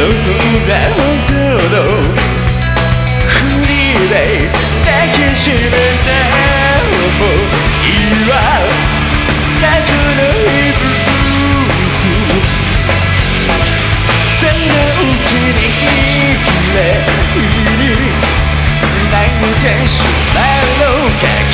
望んだ本当のフリーで抱きしめた想いはなくないブーツそのうちに生きれに泣いてしまうのか